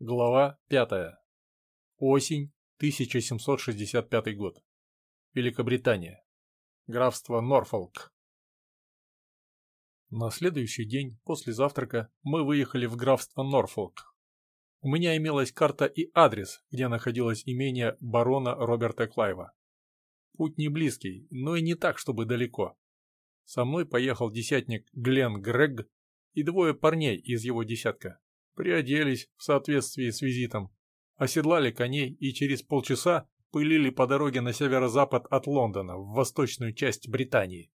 Глава 5. Осень, 1765 год. Великобритания. Графство Норфолк. На следующий день, после завтрака, мы выехали в графство Норфолк. У меня имелась карта и адрес, где находилось имение барона Роберта Клайва. Путь не близкий, но и не так, чтобы далеко. Со мной поехал десятник Глен Грег и двое парней из его десятка приоделись в соответствии с визитом, оседлали коней и через полчаса пылили по дороге на северо-запад от Лондона, в восточную часть Британии.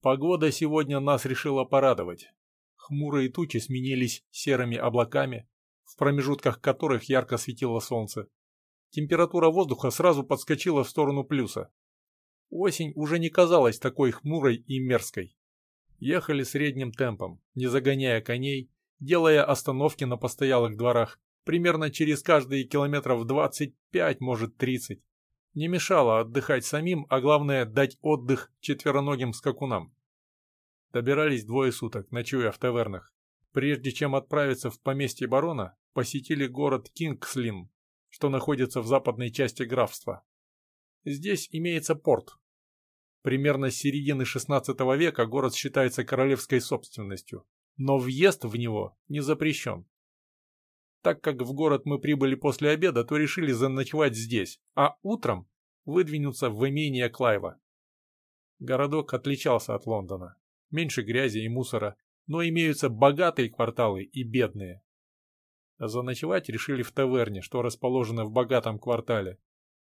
Погода сегодня нас решила порадовать. Хмурые тучи сменились серыми облаками, в промежутках которых ярко светило солнце. Температура воздуха сразу подскочила в сторону плюса. Осень уже не казалась такой хмурой и мерзкой. Ехали средним темпом, не загоняя коней, делая остановки на постоялых дворах, примерно через каждые километров 25, может 30. Не мешало отдыхать самим, а главное дать отдых четвероногим скакунам. Добирались двое суток, ночуя в тавернах. Прежде чем отправиться в поместье барона, посетили город Кингслин, что находится в западной части графства. Здесь имеется порт. Примерно с середины XVI века город считается королевской собственностью но въезд в него не запрещен. Так как в город мы прибыли после обеда, то решили заночевать здесь, а утром выдвинуться в имение Клайва. Городок отличался от Лондона. Меньше грязи и мусора, но имеются богатые кварталы и бедные. Заночевать решили в таверне, что расположено в богатом квартале.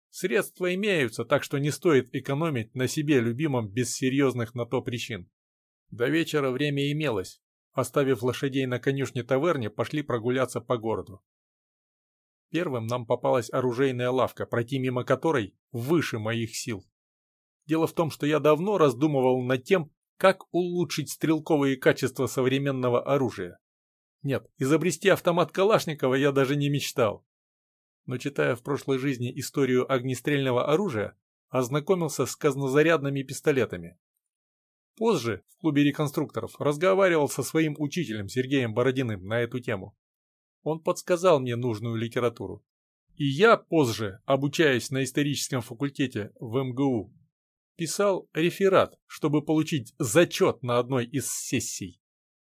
Средства имеются, так что не стоит экономить на себе любимом без серьезных на то причин. До вечера время имелось, Оставив лошадей на конюшне таверне, пошли прогуляться по городу. Первым нам попалась оружейная лавка, пройти мимо которой выше моих сил. Дело в том, что я давно раздумывал над тем, как улучшить стрелковые качества современного оружия. Нет, изобрести автомат Калашникова я даже не мечтал. Но читая в прошлой жизни историю огнестрельного оружия, ознакомился с казнозарядными пистолетами. Позже в клубе реконструкторов разговаривал со своим учителем Сергеем Бородиным на эту тему. Он подсказал мне нужную литературу. И я позже, обучаясь на историческом факультете в МГУ, писал реферат, чтобы получить зачет на одной из сессий.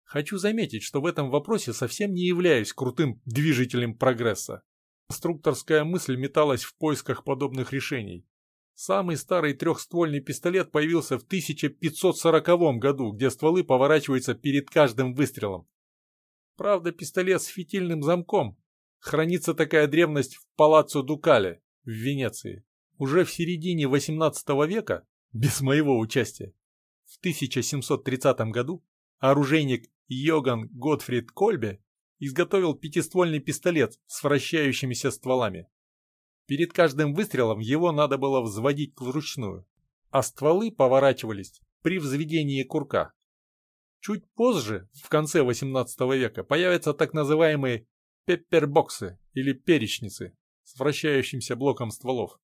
Хочу заметить, что в этом вопросе совсем не являюсь крутым движителем прогресса. Конструкторская мысль металась в поисках подобных решений. Самый старый трехствольный пистолет появился в 1540 году, где стволы поворачиваются перед каждым выстрелом. Правда, пистолет с фитильным замком. Хранится такая древность в Палаццо Дукале в Венеции. Уже в середине 18 века, без моего участия, в 1730 году оружейник Йоган Готфрид Кольбе изготовил пятиствольный пистолет с вращающимися стволами. Перед каждым выстрелом его надо было взводить вручную, а стволы поворачивались при взведении курка. Чуть позже, в конце XVIII века, появятся так называемые пеппербоксы или перечницы с вращающимся блоком стволов.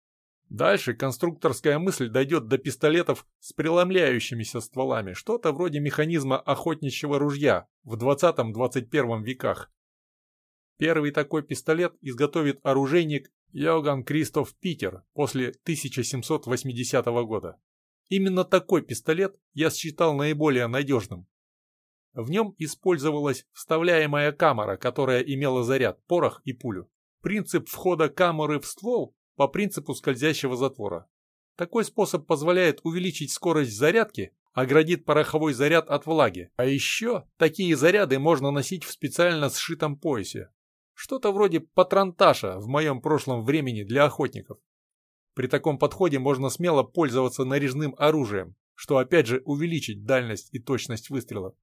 Дальше конструкторская мысль дойдет до пистолетов с преломляющимися стволами, что-то вроде механизма охотничьего ружья в 20-21 веках. Первый такой пистолет изготовит оружейник Йоган Кристоф Питер после 1780 года. Именно такой пистолет я считал наиболее надежным. В нем использовалась вставляемая камера, которая имела заряд, порох и пулю. Принцип входа камеры в ствол по принципу скользящего затвора. Такой способ позволяет увеличить скорость зарядки, оградит пороховой заряд от влаги. А еще такие заряды можно носить в специально сшитом поясе. Что-то вроде патронташа в моем прошлом времени для охотников. При таком подходе можно смело пользоваться нарезным оружием, что опять же увеличит дальность и точность выстрела.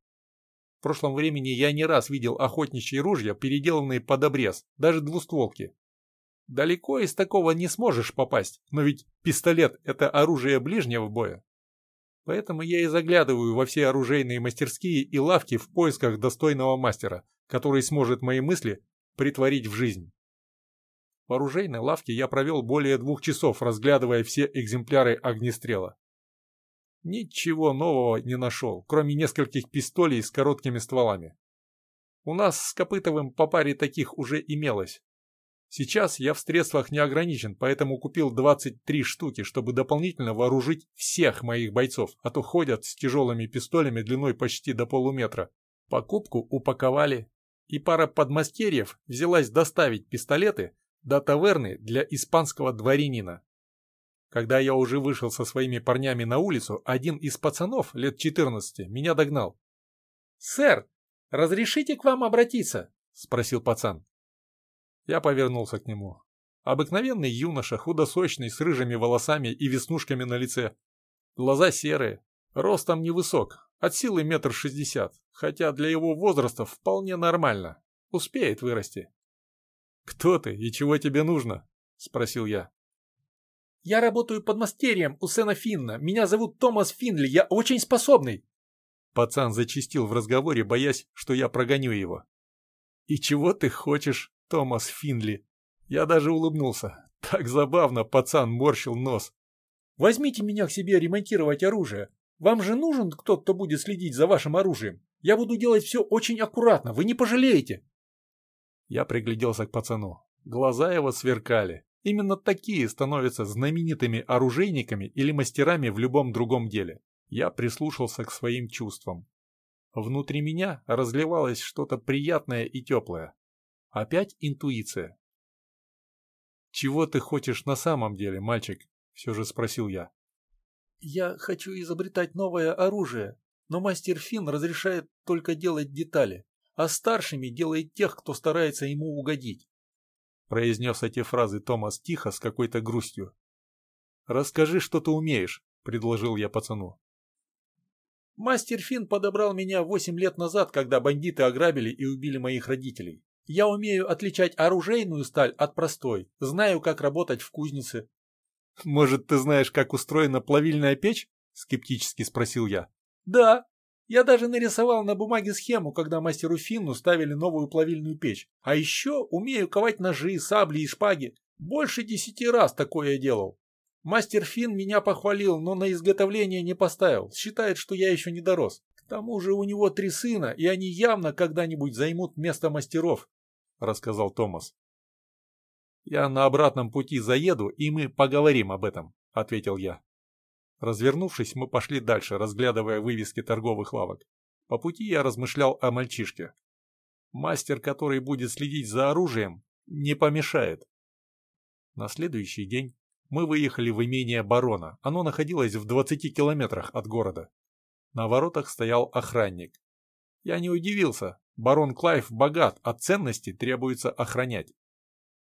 В прошлом времени я не раз видел охотничьи ружья, переделанные под обрез, даже двустволки. Далеко из такого не сможешь попасть, но ведь пистолет – это оружие ближнего боя. Поэтому я и заглядываю во все оружейные мастерские и лавки в поисках достойного мастера, который сможет мои мысли притворить в жизнь. В оружейной лавке я провел более двух часов, разглядывая все экземпляры огнестрела. Ничего нового не нашел, кроме нескольких пистолей с короткими стволами. У нас с Копытовым по паре таких уже имелось. Сейчас я в средствах не ограничен, поэтому купил 23 штуки, чтобы дополнительно вооружить всех моих бойцов, а то ходят с тяжелыми пистолями длиной почти до полуметра. Покупку упаковали, и пара подмастерьев взялась доставить пистолеты до таверны для испанского дворянина. Когда я уже вышел со своими парнями на улицу, один из пацанов, лет 14, меня догнал. «Сэр, разрешите к вам обратиться?» — спросил пацан. Я повернулся к нему. Обыкновенный юноша, худосочный, с рыжими волосами и веснушками на лице. Глаза серые, ростом невысок, от силы метр шестьдесят, хотя для его возраста вполне нормально. Успеет вырасти. «Кто ты и чего тебе нужно?» — спросил я. «Я работаю под мастерием у Сена Финна. Меня зовут Томас Финли. Я очень способный». Пацан зачистил в разговоре, боясь, что я прогоню его. «И чего ты хочешь, Томас Финли?» Я даже улыбнулся. Так забавно пацан морщил нос. «Возьмите меня к себе ремонтировать оружие. Вам же нужен кто-то, кто будет следить за вашим оружием. Я буду делать все очень аккуратно, вы не пожалеете. Я пригляделся к пацану. Глаза его сверкали. Именно такие становятся знаменитыми оружейниками или мастерами в любом другом деле. Я прислушался к своим чувствам. Внутри меня разливалось что-то приятное и теплое. Опять интуиция. «Чего ты хочешь на самом деле, мальчик?» — все же спросил я. «Я хочу изобретать новое оружие, но мастер Финн разрешает только делать детали, а старшими делает тех, кто старается ему угодить». Произнес эти фразы Томас тихо, с какой-то грустью. «Расскажи, что ты умеешь», — предложил я пацану. Мастер Финн подобрал меня восемь лет назад, когда бандиты ограбили и убили моих родителей. Я умею отличать оружейную сталь от простой, знаю, как работать в кузнице, «Может, ты знаешь, как устроена плавильная печь?» — скептически спросил я. «Да. Я даже нарисовал на бумаге схему, когда мастеру Финну ставили новую плавильную печь. А еще умею ковать ножи, сабли и шпаги. Больше десяти раз такое делал. Мастер Финн меня похвалил, но на изготовление не поставил. Считает, что я еще не дорос. К тому же у него три сына, и они явно когда-нибудь займут место мастеров», — рассказал Томас. «Я на обратном пути заеду, и мы поговорим об этом», — ответил я. Развернувшись, мы пошли дальше, разглядывая вывески торговых лавок. По пути я размышлял о мальчишке. Мастер, который будет следить за оружием, не помешает. На следующий день мы выехали в имение барона. Оно находилось в 20 километрах от города. На воротах стоял охранник. Я не удивился. Барон Клайв богат, а ценности требуется охранять.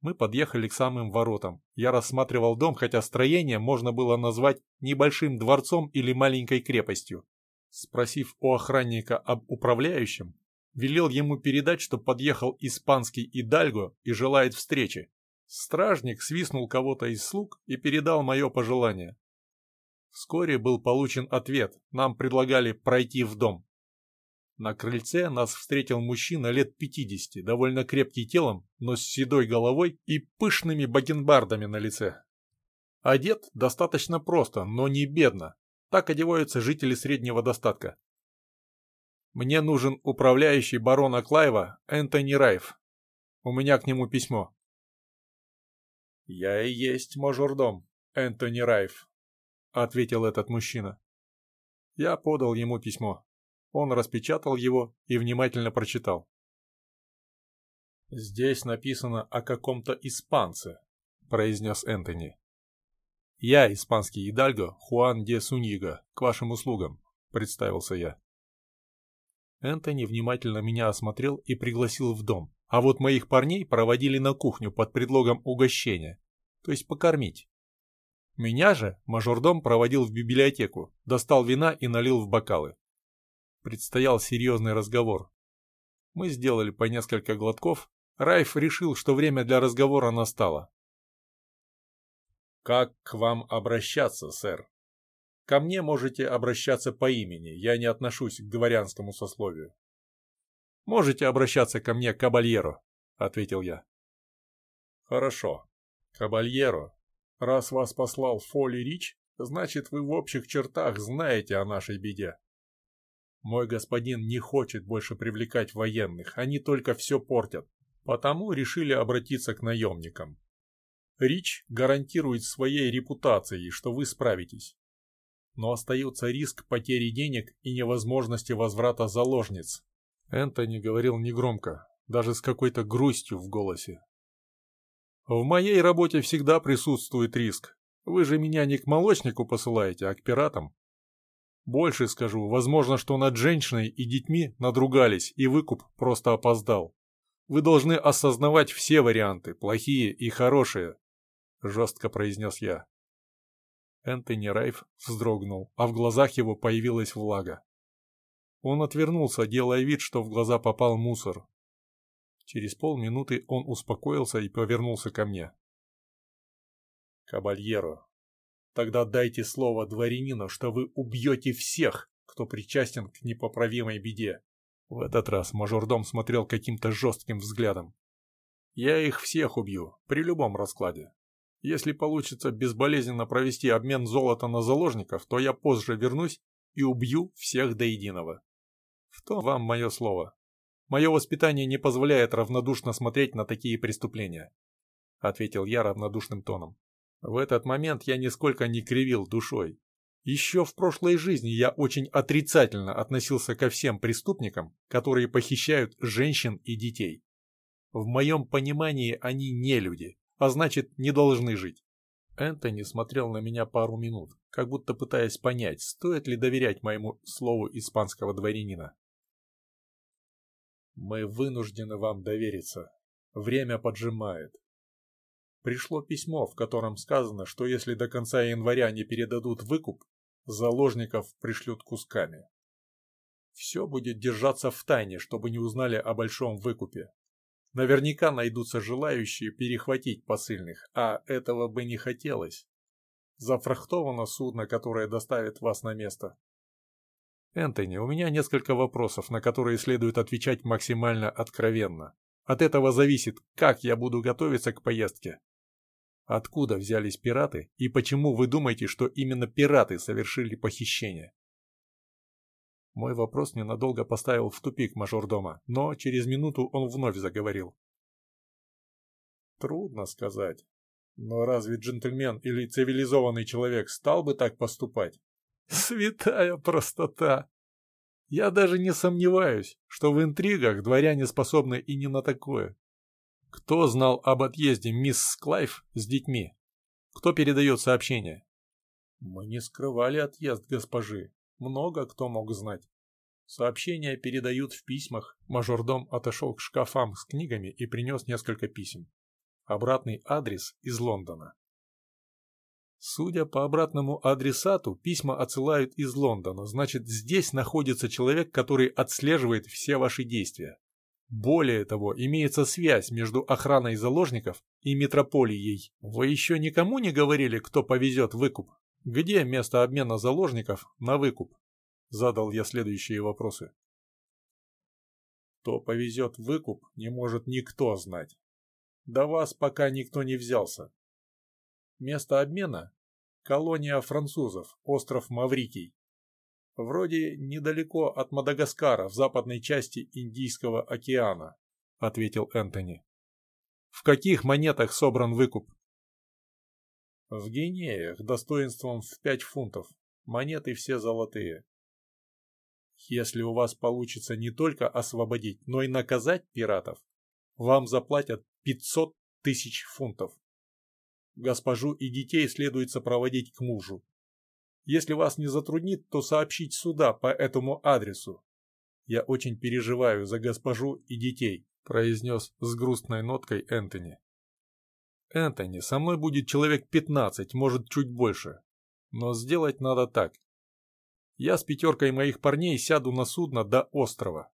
Мы подъехали к самым воротам. Я рассматривал дом, хотя строение можно было назвать небольшим дворцом или маленькой крепостью. Спросив у охранника об управляющем, велел ему передать, что подъехал испанский Идальго и желает встречи. Стражник свистнул кого-то из слуг и передал мое пожелание. Вскоре был получен ответ, нам предлагали пройти в дом. На крыльце нас встретил мужчина лет 50, довольно крепкий телом, но с седой головой и пышными бакенбардами на лице. Одет достаточно просто, но не бедно. Так одеваются жители среднего достатка. Мне нужен управляющий барона Клайва Энтони Райф. У меня к нему письмо. «Я и есть мажордом, Энтони Райф», — ответил этот мужчина. Я подал ему письмо. Он распечатал его и внимательно прочитал. «Здесь написано о каком-то испанце», — произнес Энтони. «Я, испанский идальго, Хуан де Суньига, к вашим услугам», — представился я. Энтони внимательно меня осмотрел и пригласил в дом, а вот моих парней проводили на кухню под предлогом угощения, то есть покормить. Меня же мажордом проводил в библиотеку, достал вина и налил в бокалы. Предстоял серьезный разговор. Мы сделали по несколько глотков. Райф решил, что время для разговора настало. «Как к вам обращаться, сэр?» «Ко мне можете обращаться по имени, я не отношусь к дворянскому сословию». «Можете обращаться ко мне, кабальеро», — ответил я. «Хорошо. Кабальеро, раз вас послал Фоли Рич, значит, вы в общих чертах знаете о нашей беде. Мой господин не хочет больше привлекать военных, они только все портят. Потому решили обратиться к наемникам. Рич гарантирует своей репутацией, что вы справитесь. Но остается риск потери денег и невозможности возврата заложниц. Энтони говорил негромко, даже с какой-то грустью в голосе. В моей работе всегда присутствует риск. Вы же меня не к молочнику посылаете, а к пиратам. Больше скажу, возможно, что над женщиной и детьми надругались, и выкуп просто опоздал. Вы должны осознавать все варианты, плохие и хорошие, — жестко произнес я. Энтони Райф вздрогнул, а в глазах его появилась влага. Он отвернулся, делая вид, что в глаза попал мусор. Через полминуты он успокоился и повернулся ко мне. «Кабальеро, тогда дайте слово дворянину, что вы убьете всех, кто причастен к непоправимой беде». В этот раз мажордом смотрел каким-то жестким взглядом. «Я их всех убью, при любом раскладе. Если получится безболезненно провести обмен золота на заложников, то я позже вернусь и убью всех до единого. В том вам мое слово. Мое воспитание не позволяет равнодушно смотреть на такие преступления», — ответил я равнодушным тоном. В этот момент я нисколько не кривил душой. Еще в прошлой жизни я очень отрицательно относился ко всем преступникам, которые похищают женщин и детей. В моем понимании они не люди, а значит не должны жить. Энтони смотрел на меня пару минут, как будто пытаясь понять, стоит ли доверять моему слову испанского дворянина. «Мы вынуждены вам довериться. Время поджимает. Пришло письмо, в котором сказано, что если до конца января не передадут выкуп, заложников пришлют кусками. Все будет держаться в тайне, чтобы не узнали о большом выкупе. Наверняка найдутся желающие перехватить посыльных, а этого бы не хотелось. Зафрахтовано судно, которое доставит вас на место. Энтони, у меня несколько вопросов, на которые следует отвечать максимально откровенно. От этого зависит, как я буду готовиться к поездке. Откуда взялись пираты и почему вы думаете, что именно пираты совершили похищение? Мой вопрос ненадолго поставил в тупик мажордома, но через минуту он вновь заговорил. Трудно сказать. Но разве джентльмен или цивилизованный человек стал бы так поступать? Святая простота! Я даже не сомневаюсь, что в интригах дворяне способны и не на такое. Кто знал об отъезде мисс Клайв с детьми? Кто передает сообщение? Мы не скрывали отъезд госпожи. Много кто мог знать. Сообщения передают в письмах. Мажордом отошел к шкафам с книгами и принес несколько писем. Обратный адрес из Лондона. Судя по обратному адресату, письма отсылают из Лондона, значит, здесь находится человек, который отслеживает все ваши действия. Более того, имеется связь между охраной заложников и метрополией. Вы еще никому не говорили, кто повезет выкуп? Где место обмена заложников на выкуп? Задал я следующие вопросы. Кто повезет выкуп, не может никто знать. До вас пока никто не взялся. Место обмена – колония французов, остров Маврикий. Вроде недалеко от Мадагаскара, в западной части Индийского океана, ответил Энтони. В каких монетах собран выкуп? В гинеях достоинством в пять фунтов. Монеты все золотые. Если у вас получится не только освободить, но и наказать пиратов, вам заплатят 500 тысяч фунтов. Госпожу и детей следует сопроводить к мужу. Если вас не затруднит, то сообщить сюда по этому адресу. Я очень переживаю за госпожу и детей, произнес с грустной ноткой Энтони. Энтони, со мной будет человек 15, может чуть больше. Но сделать надо так. Я с пятеркой моих парней сяду на судно до острова.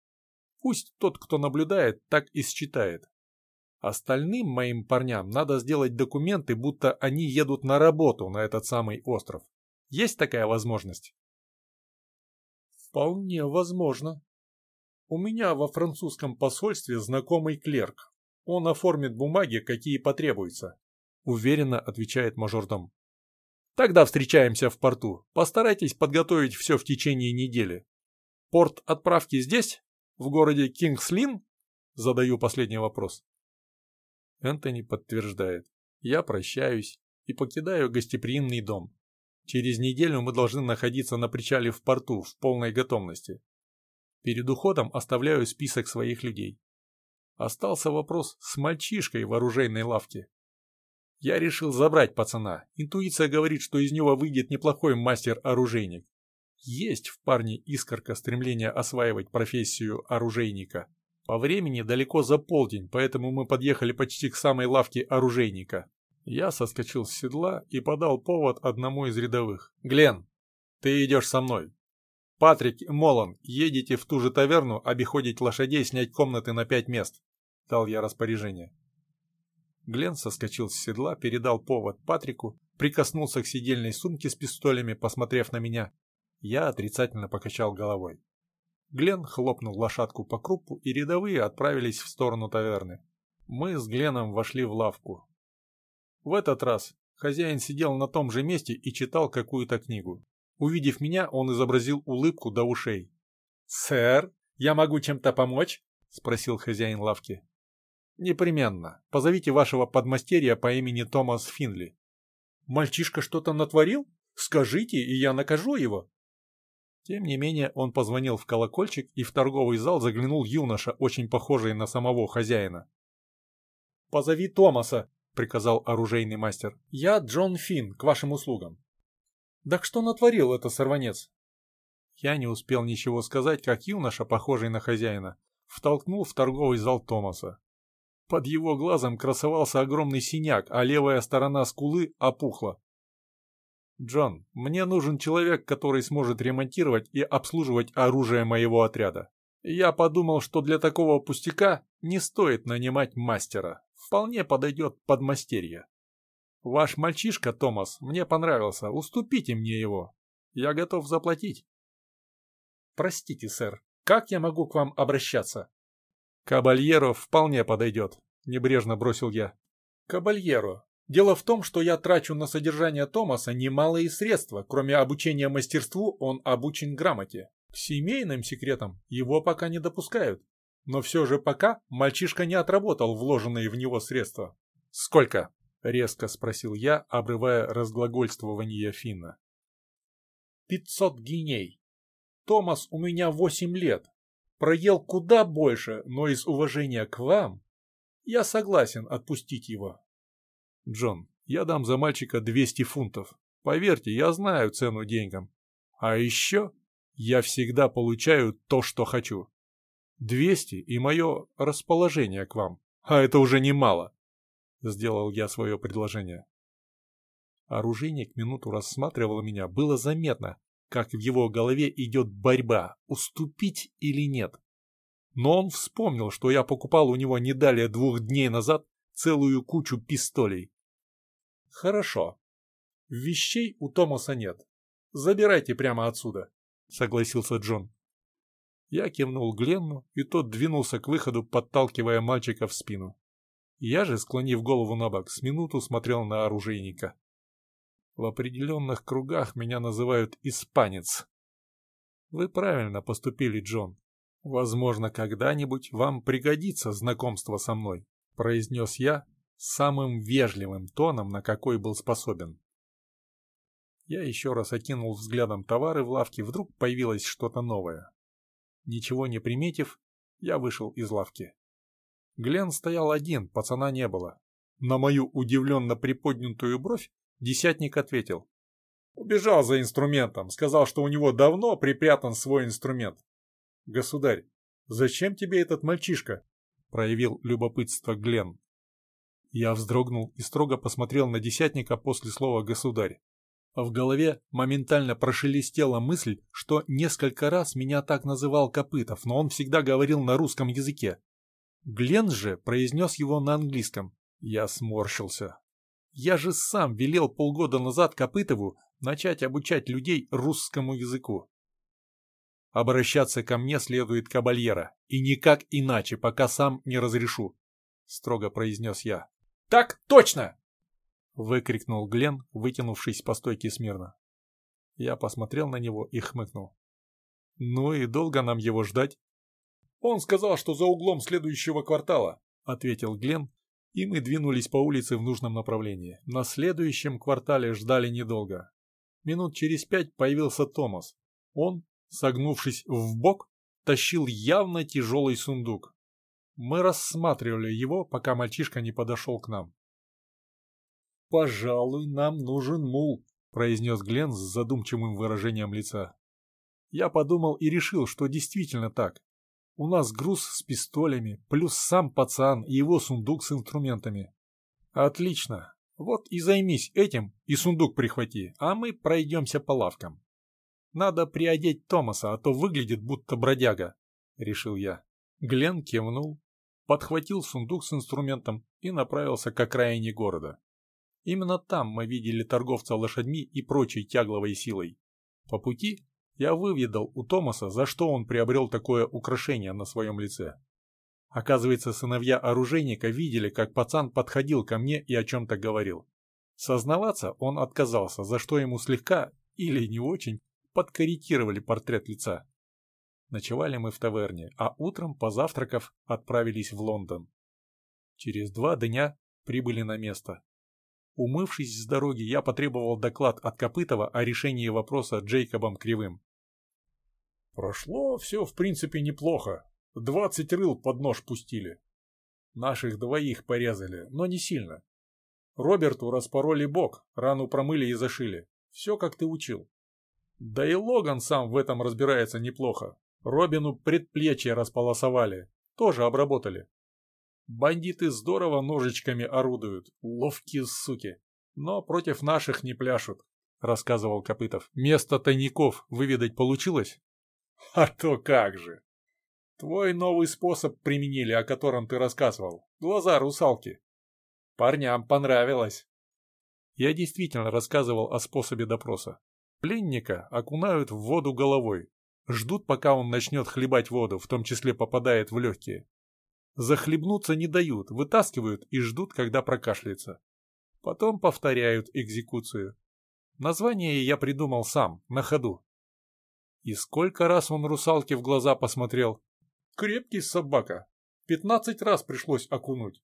Пусть тот, кто наблюдает, так и считает. Остальным моим парням надо сделать документы, будто они едут на работу на этот самый остров. Есть такая возможность? Вполне возможно. У меня во французском посольстве знакомый клерк. Он оформит бумаги, какие потребуются. Уверенно отвечает мажордом. Тогда встречаемся в порту. Постарайтесь подготовить все в течение недели. Порт отправки здесь? В городе Кингслин? Задаю последний вопрос. Энтони подтверждает. Я прощаюсь и покидаю гостеприимный дом. Через неделю мы должны находиться на причале в порту в полной готовности. Перед уходом оставляю список своих людей. Остался вопрос с мальчишкой в оружейной лавке. Я решил забрать пацана. Интуиция говорит, что из него выйдет неплохой мастер-оружейник. Есть в парне искорка стремления осваивать профессию оружейника. По времени далеко за полдень, поэтому мы подъехали почти к самой лавке оружейника. Я соскочил с седла и подал повод одному из рядовых. «Глен, ты идешь со мной. Патрик и Молан, едете в ту же таверну, обиходить лошадей, снять комнаты на пять мест», — дал я распоряжение. Глен соскочил с седла, передал повод Патрику, прикоснулся к сидельной сумке с пистолями, посмотрев на меня. Я отрицательно покачал головой. Глен хлопнул лошадку по крупу, и рядовые отправились в сторону таверны. Мы с Гленом вошли в лавку. В этот раз хозяин сидел на том же месте и читал какую-то книгу. Увидев меня, он изобразил улыбку до ушей. «Сэр, я могу чем-то помочь?» — спросил хозяин лавки. «Непременно. Позовите вашего подмастерья по имени Томас Финли». «Мальчишка что-то натворил? Скажите, и я накажу его». Тем не менее, он позвонил в колокольчик, и в торговый зал заглянул юноша, очень похожий на самого хозяина. «Позови Томаса», — приказал оружейный мастер. «Я Джон Финн, к вашим услугам». «Так что натворил это сорванец?» Я не успел ничего сказать, как юноша, похожий на хозяина, втолкнул в торговый зал Томаса. Под его глазом красовался огромный синяк, а левая сторона скулы опухла. «Джон, мне нужен человек, который сможет ремонтировать и обслуживать оружие моего отряда. Я подумал, что для такого пустяка не стоит нанимать мастера вполне подойдет под мастерье. Ваш мальчишка, Томас, мне понравился, уступите мне его. Я готов заплатить. Простите, сэр, как я могу к вам обращаться? Кабальеро вполне подойдет, небрежно бросил я. Кабальеро, дело в том, что я трачу на содержание Томаса немалые средства, кроме обучения мастерству он обучен грамоте. К семейным секретам его пока не допускают. Но все же пока мальчишка не отработал вложенные в него средства. «Сколько?» — резко спросил я, обрывая разглагольствование Финна. «Пятьсот гиней. Томас у меня восемь лет. Проел куда больше, но из уважения к вам я согласен отпустить его». «Джон, я дам за мальчика двести фунтов. Поверьте, я знаю цену деньгам. А еще я всегда получаю то, что хочу. Двести и мое расположение к вам. А это уже немало. Сделал я свое предложение. Оружейник минуту рассматривал меня. Было заметно, как в его голове идет борьба, уступить или нет. Но он вспомнил, что я покупал у него не далее двух дней назад целую кучу пистолей. Хорошо. Вещей у Томаса нет. Забирайте прямо отсюда, согласился Джон. Я кивнул Гленну, и тот двинулся к выходу, подталкивая мальчика в спину. Я же, склонив голову на бок, с минуту смотрел на оружейника. В определенных кругах меня называют «испанец». Вы правильно поступили, Джон. Возможно, когда-нибудь вам пригодится знакомство со мной, произнес я самым вежливым тоном, на какой был способен. Я еще раз окинул взглядом товары в лавке, вдруг появилось что-то новое. Ничего не приметив, я вышел из лавки. Глен стоял один, пацана не было. На мою удивленно приподнятую бровь десятник ответил. Убежал за инструментом, сказал, что у него давно припрятан свой инструмент. Государь, зачем тебе этот мальчишка? Проявил любопытство Глен. Я вздрогнул и строго посмотрел на десятника после слова «государь». В голове моментально прошелестела мысль, что несколько раз меня так называл Копытов, но он всегда говорил на русском языке. Глен же произнес его на английском. Я сморщился. Я же сам велел полгода назад Копытову начать обучать людей русскому языку. Обращаться ко мне следует кабальера, и никак иначе, пока сам не разрешу, — строго произнес я. — Так точно! — выкрикнул Глен, вытянувшись по стойке смирно. Я посмотрел на него и хмыкнул. Ну и долго нам его ждать? Он сказал, что за углом следующего квартала, ответил Глен, и мы двинулись по улице в нужном направлении. На следующем квартале ждали недолго. Минут через пять появился Томас. Он, согнувшись в бок, тащил явно тяжелый сундук. Мы рассматривали его, пока мальчишка не подошел к нам. «Пожалуй, нам нужен мул», — произнес Глен с задумчивым выражением лица. Я подумал и решил, что действительно так. У нас груз с пистолями, плюс сам пацан и его сундук с инструментами. Отлично. Вот и займись этим, и сундук прихвати, а мы пройдемся по лавкам. Надо приодеть Томаса, а то выглядит будто бродяга, — решил я. Глен кивнул, подхватил сундук с инструментом и направился к окраине города. Именно там мы видели торговца лошадьми и прочей тягловой силой. По пути я выведал у Томаса, за что он приобрел такое украшение на своем лице. Оказывается, сыновья оружейника видели, как пацан подходил ко мне и о чем-то говорил. Сознаваться он отказался, за что ему слегка, или не очень, подкорректировали портрет лица. Ночевали мы в таверне, а утром, позавтракав, отправились в Лондон. Через два дня прибыли на место. Умывшись с дороги, я потребовал доклад от Копытова о решении вопроса Джейкобом Кривым. Прошло все, в принципе, неплохо. Двадцать рыл под нож пустили. Наших двоих порезали, но не сильно. Роберту распороли бок, рану промыли и зашили. Все, как ты учил. Да и Логан сам в этом разбирается неплохо. Робину предплечье располосовали, тоже обработали. Бандиты здорово ножичками орудуют, ловкие суки. Но против наших не пляшут, рассказывал Копытов. Место тайников выведать получилось? А то как же. Твой новый способ применили, о котором ты рассказывал. Глаза русалки. Парням понравилось. Я действительно рассказывал о способе допроса. Пленника окунают в воду головой. Ждут, пока он начнет хлебать воду, в том числе попадает в легкие. Захлебнуться не дают, вытаскивают и ждут, когда прокашляется. Потом повторяют экзекуцию. Название я придумал сам, на ходу. И сколько раз он русалке в глаза посмотрел. Крепкий собака. Пятнадцать раз пришлось окунуть.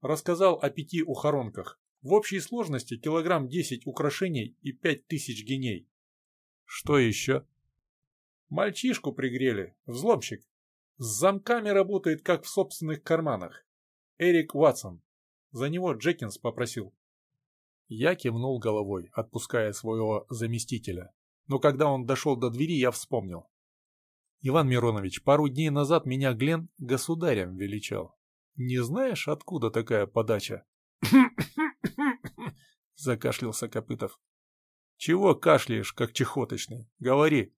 Рассказал о пяти ухоронках. В общей сложности килограмм десять украшений и пять тысяч геней. Что еще? Мальчишку пригрели, взломщик. С замками работает, как в собственных карманах. Эрик Ватсон. За него Джекинс попросил. Я кивнул головой, отпуская своего заместителя. Но когда он дошел до двери, я вспомнил. Иван Миронович, пару дней назад меня Глен государем величал. Не знаешь, откуда такая подача? Закашлялся Копытов. Чего кашляешь, как чехоточный? Говори.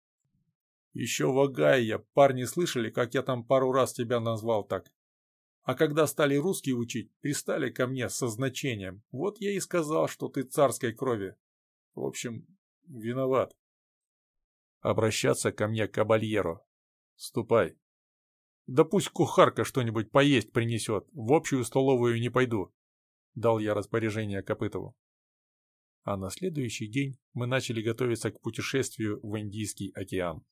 Еще в Огайе парни слышали, как я там пару раз тебя назвал так. А когда стали русский учить, пристали ко мне со значением. Вот я и сказал, что ты царской крови. В общем, виноват. Обращаться ко мне кабальеро. Ступай. Да пусть кухарка что-нибудь поесть принесет. В общую столовую не пойду. Дал я распоряжение Копытову. А на следующий день мы начали готовиться к путешествию в Индийский океан.